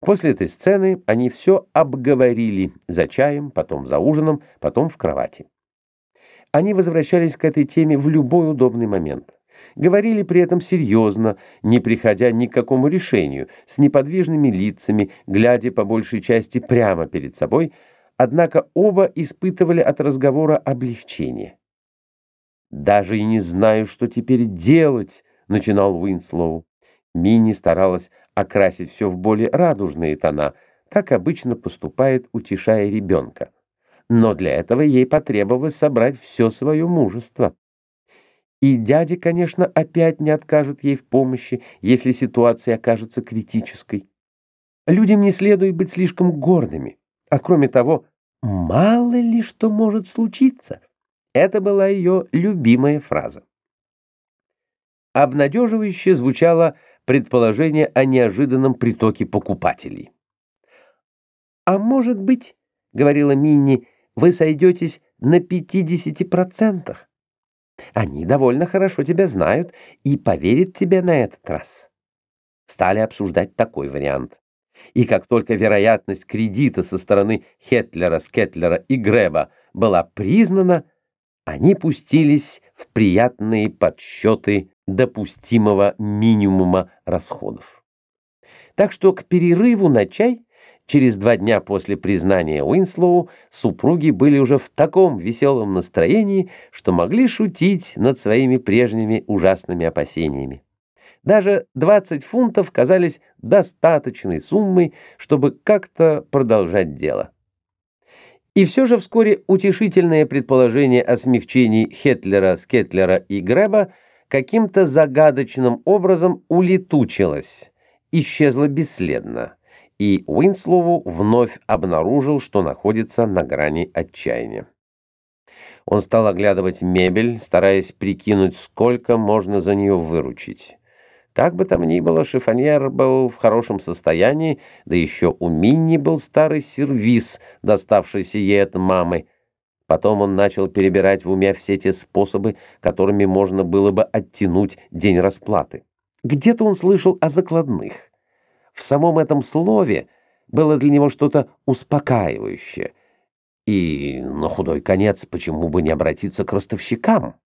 После этой сцены они все обговорили за чаем, потом за ужином, потом в кровати. Они возвращались к этой теме в любой удобный момент. Говорили при этом серьезно, не приходя ни к какому решению, с неподвижными лицами, глядя по большей части прямо перед собой, однако оба испытывали от разговора облегчение. «Даже и не знаю, что теперь делать», — начинал Уинслоу. Минни старалась окрасить все в более радужные тона, как обычно поступает, утешая ребенка. Но для этого ей потребовалось собрать все свое мужество. И дядя, конечно, опять не откажет ей в помощи, если ситуация окажется критической. Людям не следует быть слишком гордыми. А кроме того, мало ли что может случиться. Это была ее любимая фраза. Обнадеживающе звучало предположение о неожиданном притоке покупателей. «А может быть, — говорила Минни, — вы сойдетесь на 50%. Они довольно хорошо тебя знают и поверят тебе на этот раз». Стали обсуждать такой вариант. И как только вероятность кредита со стороны Хетлера, Скетлера и Греба была признана, они пустились в приятные подсчеты допустимого минимума расходов. Так что к перерыву на чай через два дня после признания Уинслоу супруги были уже в таком веселом настроении, что могли шутить над своими прежними ужасными опасениями. Даже 20 фунтов казались достаточной суммой, чтобы как-то продолжать дело. И все же вскоре утешительное предположение о смягчении Хетлера, Скетлера и Греба каким-то загадочным образом улетучилось, исчезло бесследно, и Уинслову вновь обнаружил, что находится на грани отчаяния. Он стал оглядывать мебель, стараясь прикинуть, сколько можно за нее выручить. Как бы там ни было, шифоньер был в хорошем состоянии, да еще у Минни был старый сервиз, доставшийся ей от мамы. Потом он начал перебирать в уме все те способы, которыми можно было бы оттянуть день расплаты. Где-то он слышал о закладных. В самом этом слове было для него что-то успокаивающее. И на худой конец почему бы не обратиться к ростовщикам?